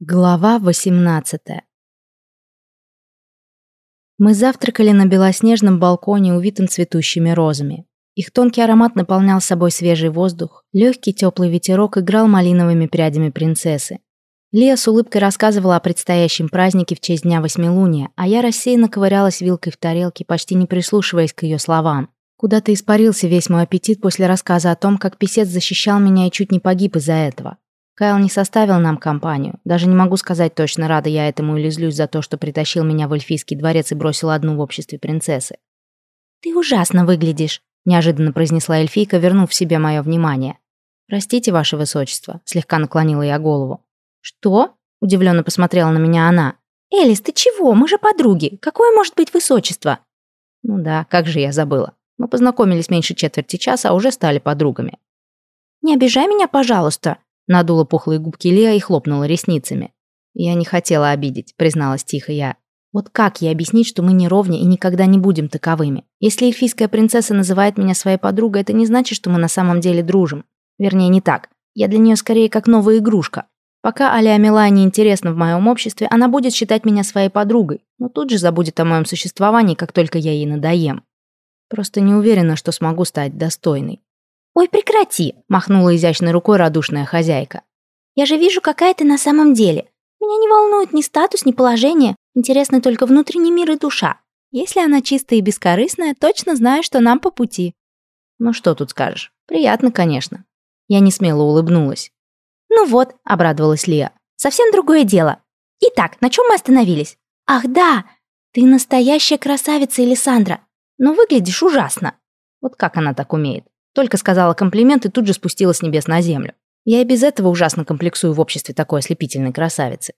Глава 18 Мы завтракали на белоснежном балконе, увитым цветущими розами. Их тонкий аромат наполнял собой свежий воздух, легкий теплый ветерок играл малиновыми прядями принцессы. Лия с улыбкой рассказывала о предстоящем празднике в честь Дня Восьмилуния, а я рассеянно ковырялась вилкой в тарелке, почти не прислушиваясь к ее словам. Куда-то испарился весь мой аппетит после рассказа о том, как писец защищал меня и чуть не погиб из-за этого. Кайл не составил нам компанию. Даже не могу сказать точно, рада я этому или злюсь за то, что притащил меня в эльфийский дворец и бросил одну в обществе принцессы. «Ты ужасно выглядишь», — неожиданно произнесла эльфийка, вернув себе мое внимание. «Простите, ваше высочество», — слегка наклонила я голову. «Что?» — удивленно посмотрела на меня она. «Элис, ты чего? Мы же подруги. Какое может быть высочество?» «Ну да, как же я забыла. Мы познакомились меньше четверти часа, а уже стали подругами». «Не обижай меня, пожалуйста», Надула пухлые губки Леа и хлопнула ресницами. «Я не хотела обидеть», — призналась тихо я. «Вот как ей объяснить, что мы не ровня и никогда не будем таковыми? Если эльфийская принцесса называет меня своей подругой, это не значит, что мы на самом деле дружим. Вернее, не так. Я для нее скорее как новая игрушка. Пока Алия Мила не интересна в моем обществе, она будет считать меня своей подругой, но тут же забудет о моем существовании, как только я ей надоем. Просто не уверена, что смогу стать достойной. «Ой, прекрати!» – махнула изящной рукой радушная хозяйка. «Я же вижу, какая ты на самом деле. Меня не волнует ни статус, ни положение. Интересны только внутренний мир и душа. Если она чистая и бескорыстная, точно знаю, что нам по пути». «Ну что тут скажешь? Приятно, конечно». Я не смело улыбнулась. «Ну вот», — обрадовалась Лия, — «совсем другое дело. Итак, на чем мы остановились? Ах, да, ты настоящая красавица, Элисандра, но выглядишь ужасно». Вот как она так умеет? Только сказала комплимент и тут же спустилась с небес на землю. Я и без этого ужасно комплексую в обществе такой ослепительной красавицы.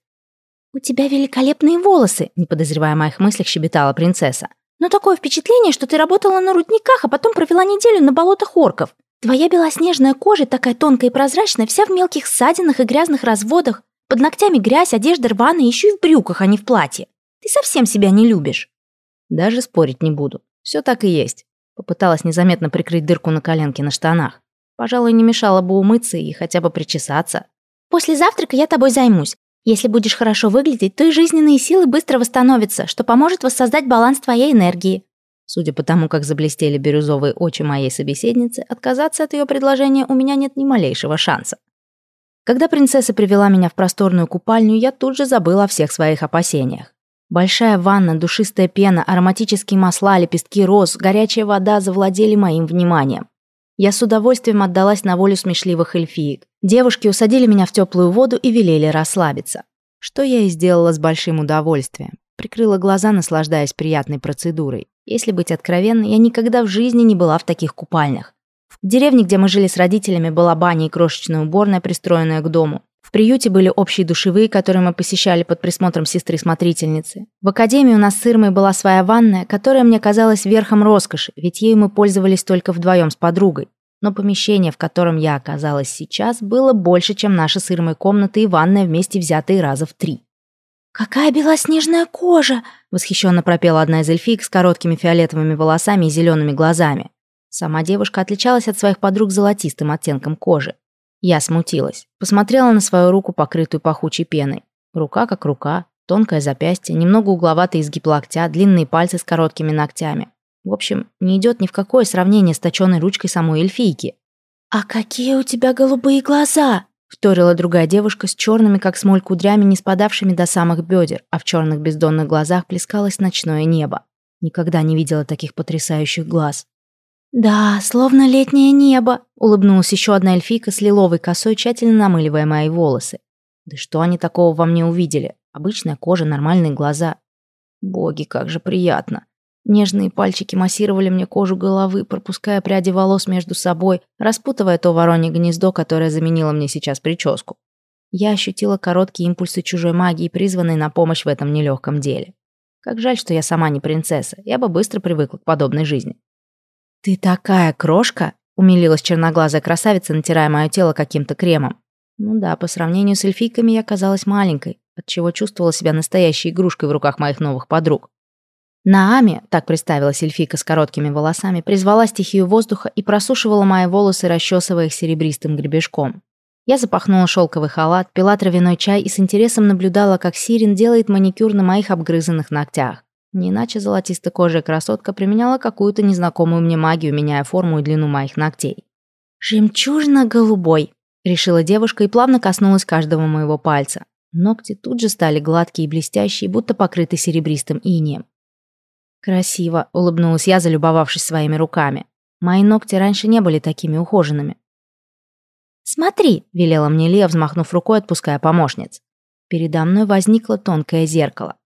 «У тебя великолепные волосы», — не подозревая моих мыслях, щебетала принцесса. «Но такое впечатление, что ты работала на рудниках, а потом провела неделю на болотах орков. Твоя белоснежная кожа такая тонкая и прозрачная, вся в мелких ссадинах и грязных разводах. Под ногтями грязь, одежда рваная, еще и в брюках, а не в платье. Ты совсем себя не любишь». Даже спорить не буду. Все так и есть. Попыталась незаметно прикрыть дырку на коленке на штанах. Пожалуй, не мешало бы умыться и хотя бы причесаться. «После завтрака я тобой займусь. Если будешь хорошо выглядеть, то и жизненные силы быстро восстановятся, что поможет воссоздать баланс твоей энергии». Судя по тому, как заблестели бирюзовые очи моей собеседницы, отказаться от ее предложения у меня нет ни малейшего шанса. Когда принцесса привела меня в просторную купальню, я тут же забыла о всех своих опасениях. Большая ванна, душистая пена, ароматические масла, лепестки роз, горячая вода завладели моим вниманием. Я с удовольствием отдалась на волю смешливых эльфиек. Девушки усадили меня в теплую воду и велели расслабиться. Что я и сделала с большим удовольствием. Прикрыла глаза, наслаждаясь приятной процедурой. Если быть откровенной, я никогда в жизни не была в таких купальнях. В деревне, где мы жили с родителями, была баня и крошечная уборная, пристроенная к дому. В приюте были общие душевые, которые мы посещали под присмотром сестры-смотрительницы. В академии у нас с Ирмой была своя ванная, которая мне казалась верхом роскоши, ведь ею мы пользовались только вдвоем с подругой. Но помещение, в котором я оказалась сейчас, было больше, чем наша с Ирмой комната и ванная вместе взятые раза в три. «Какая белоснежная кожа!» — восхищенно пропела одна из эльфиек с короткими фиолетовыми волосами и зелеными глазами. Сама девушка отличалась от своих подруг золотистым оттенком кожи. Я смутилась. Посмотрела на свою руку, покрытую пахучей пеной. Рука как рука, тонкое запястье, немного угловатый изгиб локтя, длинные пальцы с короткими ногтями. В общем, не идет ни в какое сравнение с точенной ручкой самой эльфийки. «А какие у тебя голубые глаза!» вторила другая девушка с черными, как смоль, кудрями, не спадавшими до самых бедер, а в черных бездонных глазах плескалось ночное небо. Никогда не видела таких потрясающих глаз. «Да, словно летнее небо», — улыбнулась еще одна эльфийка с лиловой косой, тщательно намыливая мои волосы. «Да что они такого во мне увидели? Обычная кожа, нормальные глаза. Боги, как же приятно!» Нежные пальчики массировали мне кожу головы, пропуская пряди волос между собой, распутывая то воронье гнездо, которое заменило мне сейчас прическу. Я ощутила короткие импульсы чужой магии, призванной на помощь в этом нелегком деле. Как жаль, что я сама не принцесса, я бы быстро привыкла к подобной жизни. «Ты такая крошка!» — умилилась черноглазая красавица, натирая мое тело каким-то кремом. Ну да, по сравнению с эльфийками я казалась маленькой, отчего чувствовала себя настоящей игрушкой в руках моих новых подруг. Наами, так представилась эльфийка с короткими волосами, призвала стихию воздуха и просушивала мои волосы, расчесывая их серебристым гребешком. Я запахнула шелковый халат, пила травяной чай и с интересом наблюдала, как Сирин делает маникюр на моих обгрызанных ногтях. Не иначе золотисто-кожая красотка применяла какую-то незнакомую мне магию, меняя форму и длину моих ногтей. «Жемчужно-голубой», — решила девушка и плавно коснулась каждого моего пальца. Ногти тут же стали гладкие и блестящие, будто покрыты серебристым инеем. «Красиво», — улыбнулась я, залюбовавшись своими руками. Мои ногти раньше не были такими ухоженными. «Смотри», — велела мне Лия, взмахнув рукой, отпуская помощниц. Передо мной возникло тонкое зеркало.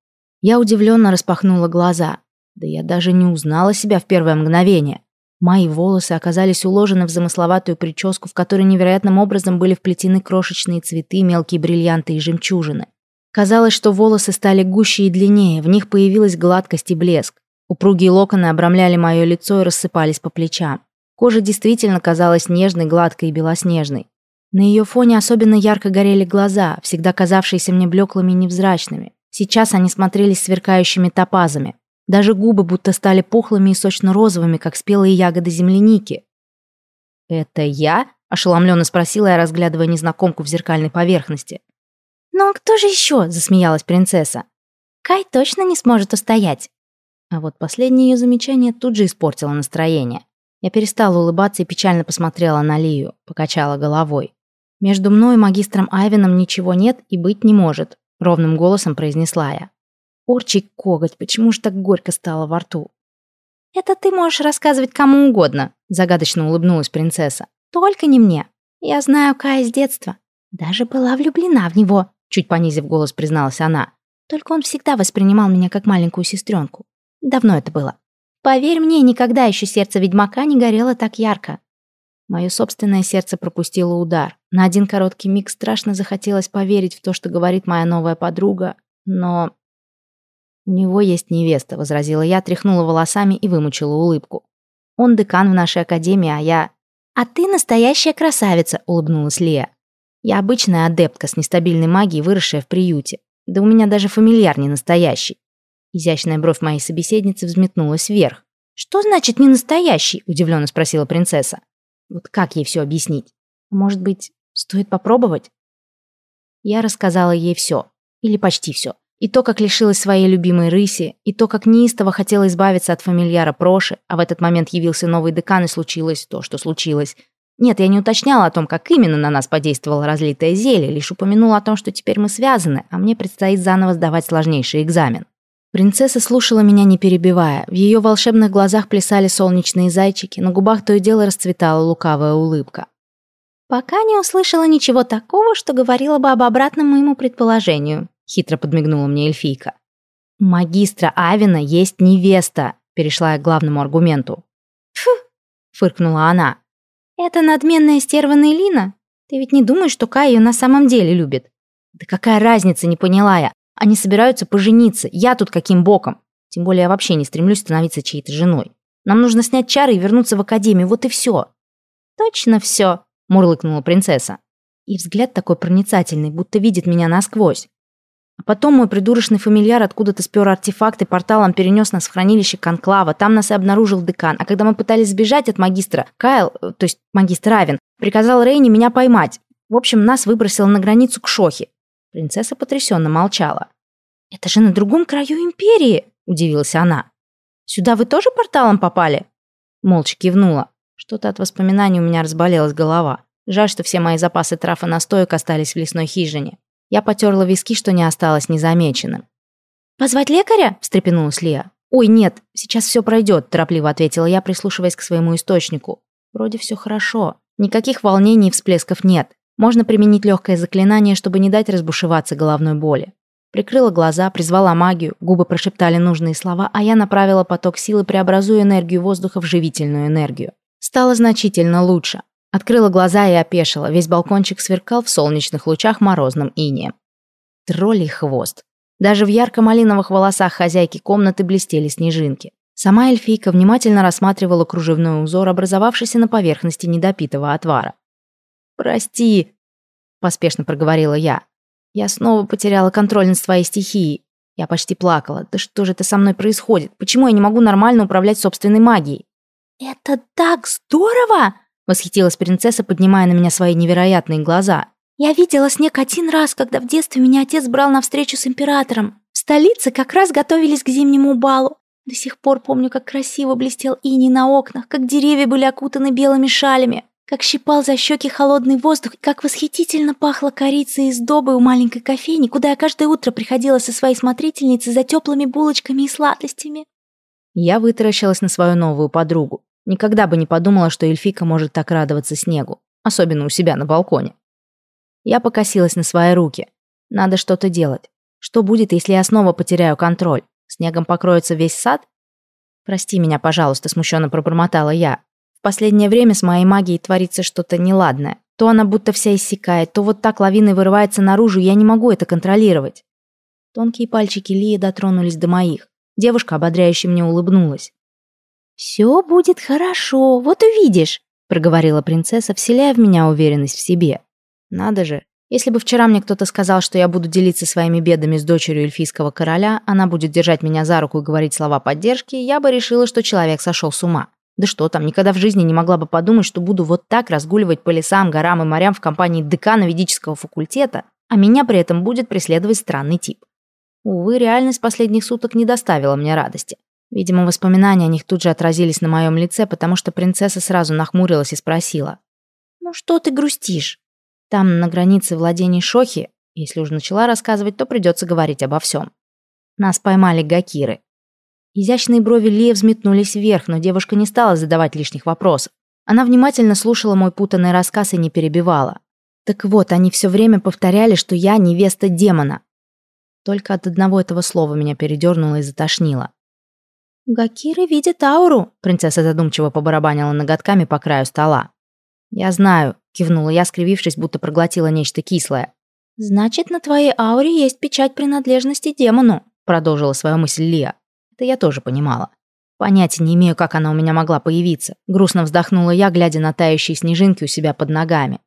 Я удивленно распахнула глаза. Да я даже не узнала себя в первое мгновение. Мои волосы оказались уложены в замысловатую прическу, в которой невероятным образом были вплетены крошечные цветы, мелкие бриллианты и жемчужины. Казалось, что волосы стали гуще и длиннее, в них появилась гладкость и блеск. Упругие локоны обрамляли мое лицо и рассыпались по плечам. Кожа действительно казалась нежной, гладкой и белоснежной. На ее фоне особенно ярко горели глаза, всегда казавшиеся мне блеклыми и невзрачными. Сейчас они смотрелись сверкающими топазами. Даже губы будто стали пухлыми и сочно-розовыми, как спелые ягоды земляники. «Это я?» – ошеломленно спросила я, разглядывая незнакомку в зеркальной поверхности. «Ну а кто же еще?» – засмеялась принцесса. «Кай точно не сможет устоять». А вот последнее ее замечание тут же испортило настроение. Я перестала улыбаться и печально посмотрела на Лию, покачала головой. Между мной и магистром Айвином ничего нет и быть не может. — ровным голосом произнесла я. «Орчий коготь, почему же так горько стало во рту?» «Это ты можешь рассказывать кому угодно», — загадочно улыбнулась принцесса. «Только не мне. Я знаю Кая с детства. Даже была влюблена в него», — чуть понизив голос призналась она. «Только он всегда воспринимал меня как маленькую сестренку. Давно это было. Поверь мне, никогда еще сердце ведьмака не горело так ярко. Мое собственное сердце пропустило удар. На один короткий миг страшно захотелось поверить в то, что говорит моя новая подруга, но... «У него есть невеста», — возразила я, тряхнула волосами и вымучила улыбку. «Он декан в нашей академии, а я...» «А ты настоящая красавица», — улыбнулась Лия. «Я обычная адептка с нестабильной магией, выросшая в приюте. Да у меня даже фамильяр не настоящий». Изящная бровь моей собеседницы взметнулась вверх. «Что значит «не настоящий»?» — удивленно спросила принцесса. Вот как ей все объяснить? Может быть, стоит попробовать? Я рассказала ей все. Или почти все. И то, как лишилась своей любимой рыси, и то, как неистово хотела избавиться от фамильяра Проши, а в этот момент явился новый декан и случилось то, что случилось. Нет, я не уточняла о том, как именно на нас подействовало разлитое зелье, лишь упомянула о том, что теперь мы связаны, а мне предстоит заново сдавать сложнейший экзамен. Принцесса слушала меня, не перебивая. В ее волшебных глазах плясали солнечные зайчики, на губах то и дело расцветала лукавая улыбка. «Пока не услышала ничего такого, что говорила бы об обратном моему предположению», хитро подмигнула мне эльфийка. «У магистра Авина есть невеста», перешла я к главному аргументу. «Фу!» — фыркнула она. «Это надменная стерва Нейлина? Ты ведь не думаешь, что Кай ее на самом деле любит?» «Да какая разница, не поняла я. Они собираются пожениться. Я тут каким боком? Тем более я вообще не стремлюсь становиться чьей-то женой. Нам нужно снять чары и вернуться в академию. Вот и все. Точно все, мурлыкнула принцесса. И взгляд такой проницательный, будто видит меня насквозь. А потом мой придурочный фамильяр откуда-то спер артефакты, порталом перенес нас в хранилище Конклава. Там нас и обнаружил декан. А когда мы пытались сбежать от магистра, Кайл, э, то есть магистр Равен, приказал Рейне меня поймать. В общем, нас выбросил на границу к Шохе. Принцесса потрясенно молчала. «Это же на другом краю империи!» – удивилась она. «Сюда вы тоже порталом попали?» Молча кивнула. Что-то от воспоминаний у меня разболелась голова. Жаль, что все мои запасы трав и настоек остались в лесной хижине. Я потерла виски, что не осталось незамеченным. «Позвать лекаря?» – встрепенулась Лия. «Ой, нет, сейчас все пройдет», – торопливо ответила я, прислушиваясь к своему источнику. «Вроде все хорошо. Никаких волнений и всплесков нет. Можно применить легкое заклинание, чтобы не дать разбушеваться головной боли. Прикрыла глаза, призвала магию, губы прошептали нужные слова, а я направила поток силы, преобразуя энергию воздуха в живительную энергию. Стало значительно лучше. Открыла глаза и опешила, весь балкончик сверкал в солнечных лучах морозным инеем. Троллей хвост. Даже в ярко-малиновых волосах хозяйки комнаты блестели снежинки. Сама эльфийка внимательно рассматривала кружевной узор, образовавшийся на поверхности недопитого отвара. «Прости», — поспешно проговорила я. «Я снова потеряла контроль над своей стихией. Я почти плакала. Да что же это со мной происходит? Почему я не могу нормально управлять собственной магией?» «Это так здорово!» — восхитилась принцесса, поднимая на меня свои невероятные глаза. Я видела снег один раз, когда в детстве меня отец брал на встречу с императором. В столице как раз готовились к зимнему балу. До сих пор помню, как красиво блестел иней на окнах, как деревья были окутаны белыми шалями, как щипал за щеки холодный воздух, как восхитительно пахло корицей из добы у маленькой кофейни, куда я каждое утро приходила со своей смотрительницей за теплыми булочками и сладостями. Я вытаращилась на свою новую подругу. Никогда бы не подумала, что эльфика может так радоваться снегу, особенно у себя на балконе. Я покосилась на свои руки. Надо что-то делать. Что будет, если я снова потеряю контроль? Снегом покроется весь сад? Прости меня, пожалуйста, смущенно пробормотала я. Последнее время с моей магией творится что-то неладное. То она будто вся иссякает, то вот так лавиной вырывается наружу, я не могу это контролировать. Тонкие пальчики Лии дотронулись до моих. Девушка ободряюще мне улыбнулась. «Все будет хорошо, вот увидишь», — проговорила принцесса, вселяя в меня уверенность в себе. «Надо же, если бы вчера мне кто-то сказал, что я буду делиться своими бедами с дочерью эльфийского короля, она будет держать меня за руку и говорить слова поддержки, я бы решила, что человек сошел с ума. Да что там, никогда в жизни не могла бы подумать, что буду вот так разгуливать по лесам, горам и морям в компании декана ведического факультета, а меня при этом будет преследовать странный тип. Увы, реальность последних суток не доставила мне радости. Видимо, воспоминания о них тут же отразились на моем лице, потому что принцесса сразу нахмурилась и спросила. «Ну что ты грустишь? Там, на границе владений Шохи, если уже начала рассказывать, то придется говорить обо всем. Нас поймали гакиры. Изящные брови Лии взметнулись вверх, но девушка не стала задавать лишних вопросов. Она внимательно слушала мой путанный рассказ и не перебивала. Так вот, они все время повторяли, что я невеста демона, только от одного этого слова меня передернуло и затошнило. «Гакиры видят ауру», — принцесса задумчиво побарабанила ноготками по краю стола. «Я знаю», — кивнула я, скривившись, будто проглотила нечто кислое. «Значит, на твоей ауре есть печать принадлежности демону», — продолжила свою мысль Лия. Это я тоже понимала. Понятия не имею, как она у меня могла появиться. Грустно вздохнула я, глядя на тающие снежинки у себя под ногами.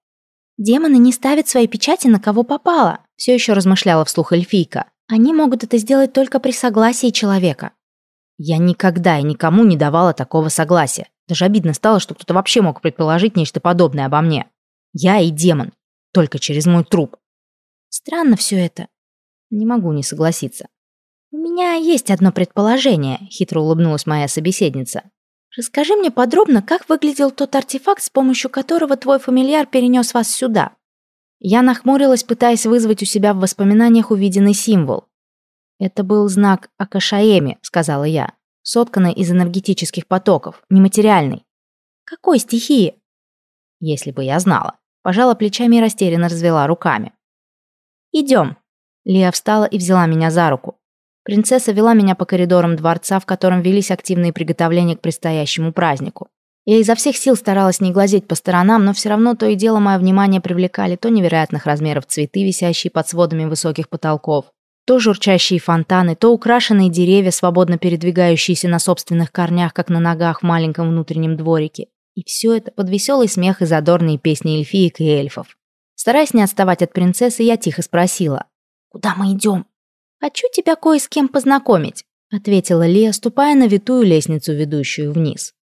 «Демоны не ставят свои печати на кого попало», все еще размышляла вслух эльфийка. «Они могут это сделать только при согласии человека». Я никогда и никому не давала такого согласия. Даже обидно стало, что кто-то вообще мог предположить нечто подобное обо мне. Я и демон. Только через мой труп. Странно все это. Не могу не согласиться. «У меня есть одно предположение», — хитро улыбнулась моя собеседница. Расскажи мне подробно, как выглядел тот артефакт, с помощью которого твой фамильяр перенес вас сюда. Я нахмурилась, пытаясь вызвать у себя в воспоминаниях увиденный символ. Это был знак Акашаэми, сказала я, сотканный из энергетических потоков, нематериальный. Какой стихии? Если бы я знала. Пожала плечами и растерянно развела руками. Идем. Лия встала и взяла меня за руку. Принцесса вела меня по коридорам дворца, в котором велись активные приготовления к предстоящему празднику. Я изо всех сил старалась не глазеть по сторонам, но все равно то и дело мое внимание привлекали то невероятных размеров цветы, висящие под сводами высоких потолков, то журчащие фонтаны, то украшенные деревья, свободно передвигающиеся на собственных корнях, как на ногах в маленьком внутреннем дворике. И все это под веселый смех и задорные песни эльфиек и эльфов. Стараясь не отставать от принцессы, я тихо спросила. «Куда мы идем?» «Хочу тебя кое с кем познакомить», — ответила Лия, ступая на витую лестницу, ведущую вниз.